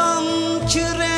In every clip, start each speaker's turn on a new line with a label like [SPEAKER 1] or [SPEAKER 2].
[SPEAKER 1] Babam kürek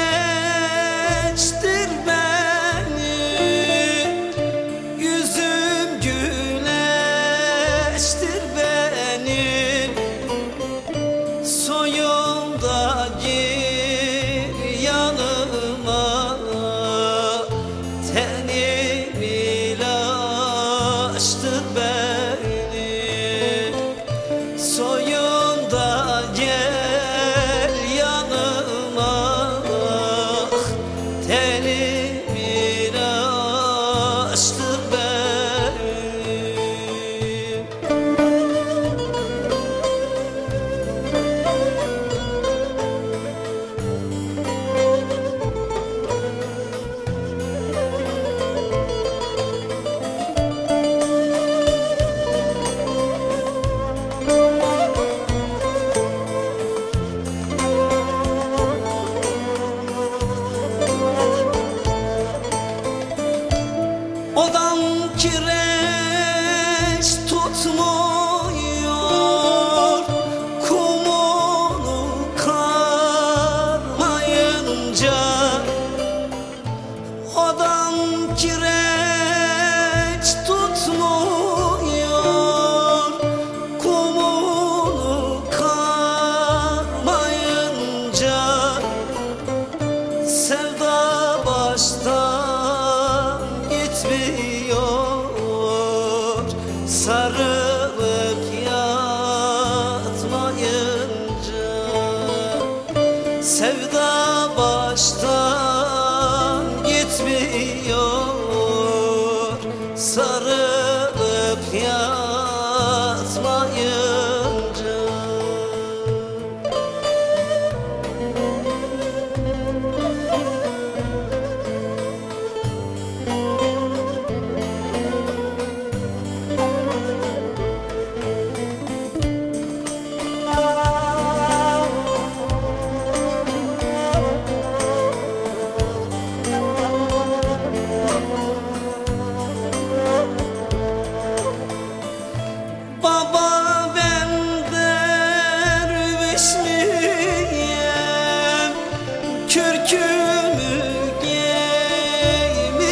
[SPEAKER 1] Bakire sarı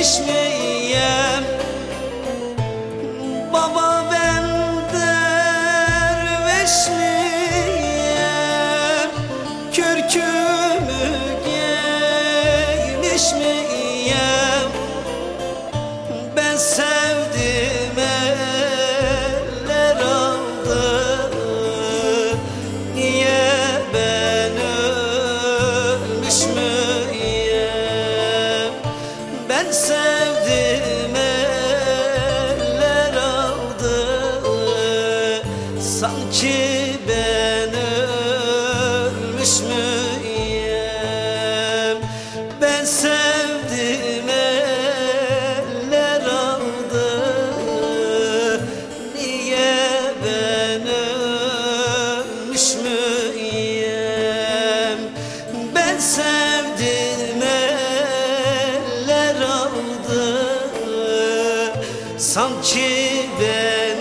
[SPEAKER 1] Лишь мне sevdim eller aldı. Sanki ben ölmüş mü sanki ben